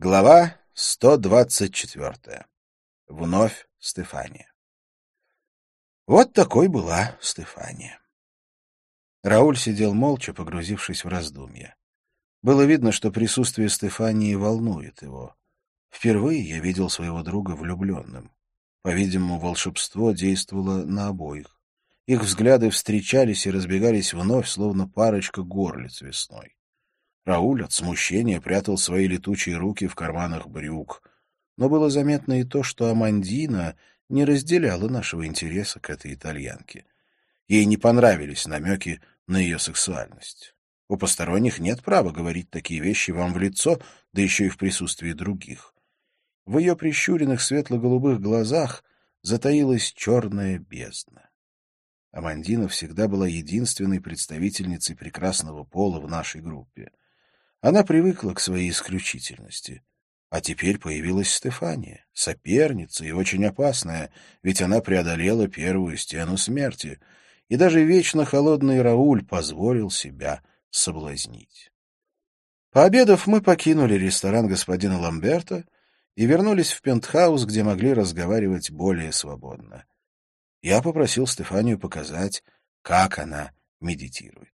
Глава 124. Вновь Стефания. Вот такой была Стефания. Рауль сидел молча, погрузившись в раздумья. Было видно, что присутствие Стефании волнует его. Впервые я видел своего друга влюбленным. По-видимому, волшебство действовало на обоих. Их взгляды встречались и разбегались вновь, словно парочка горлиц весной. Рауль от смущения прятал свои летучие руки в карманах брюк. Но было заметно и то, что Амандина не разделяла нашего интереса к этой итальянке. Ей не понравились намеки на ее сексуальность. У посторонних нет права говорить такие вещи вам в лицо, да еще и в присутствии других. В ее прищуренных светло-голубых глазах затаилась черная бездна. Амандина всегда была единственной представительницей прекрасного пола в нашей группе. Она привыкла к своей исключительности. А теперь появилась Стефания, соперница и очень опасная, ведь она преодолела первую стену смерти, и даже вечно холодный Рауль позволил себя соблазнить. Пообедав, мы покинули ресторан господина Ламберта и вернулись в пентхаус, где могли разговаривать более свободно. Я попросил Стефанию показать, как она медитирует.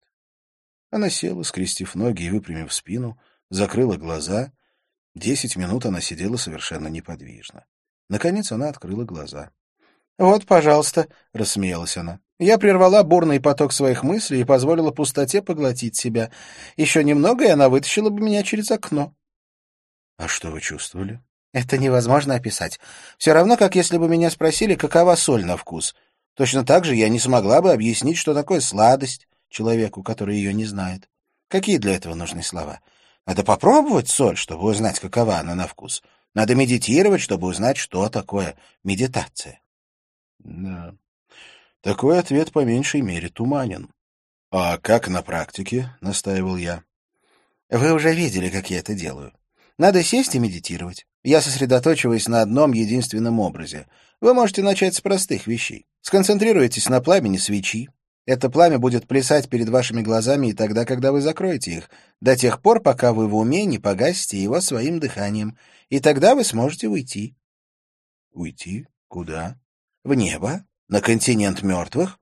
Она села, скрестив ноги и выпрямив спину, закрыла глаза. Десять минут она сидела совершенно неподвижно. Наконец она открыла глаза. «Вот, пожалуйста», — рассмеялась она. «Я прервала бурный поток своих мыслей и позволила пустоте поглотить себя. Еще немного, и она вытащила бы меня через окно». «А что вы чувствовали?» «Это невозможно описать. Все равно, как если бы меня спросили, какова соль на вкус. Точно так же я не смогла бы объяснить, что такое сладость, человеку, который ее не знает. Какие для этого нужны слова? Надо попробовать соль, чтобы узнать, какова она на вкус. Надо медитировать, чтобы узнать, что такое медитация. Да. Такой ответ по меньшей мере туманен. А как на практике, настаивал я. Вы уже видели, как я это делаю. Надо сесть и медитировать. Я сосредоточиваюсь на одном единственном образе. Вы можете начать с простых вещей. Сконцентрируйтесь на пламени свечи, это пламя будет плясать перед вашими глазами и тогда, когда вы закроете их, до тех пор, пока вы в уме не погасите его своим дыханием, и тогда вы сможете уйти. Уйти? Куда? В небо, на континент мертвых.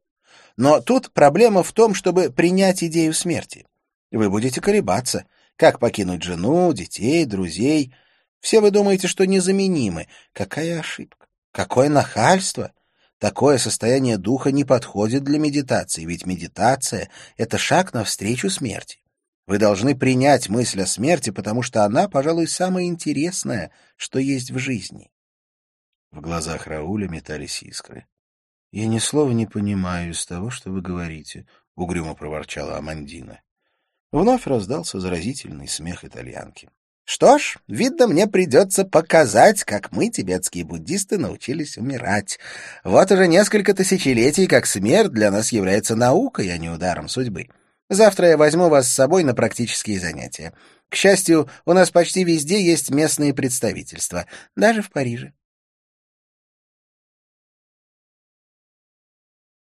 Но тут проблема в том, чтобы принять идею смерти. Вы будете колебаться, как покинуть жену, детей, друзей. Все вы думаете, что незаменимы. Какая ошибка! Какое нахальство! Такое состояние духа не подходит для медитации, ведь медитация — это шаг навстречу смерти. Вы должны принять мысль о смерти, потому что она, пожалуй, самое интересное, что есть в жизни. В глазах Рауля метались искры. — Я ни слова не понимаю из того, что вы говорите, — угрюмо проворчала Амандина. Вновь раздался заразительный смех итальянки. Что ж, видно, мне придется показать, как мы, тибетские буддисты, научились умирать. Вот уже несколько тысячелетий, как смерть для нас является наукой, а не ударом судьбы. Завтра я возьму вас с собой на практические занятия. К счастью, у нас почти везде есть местные представительства, даже в Париже.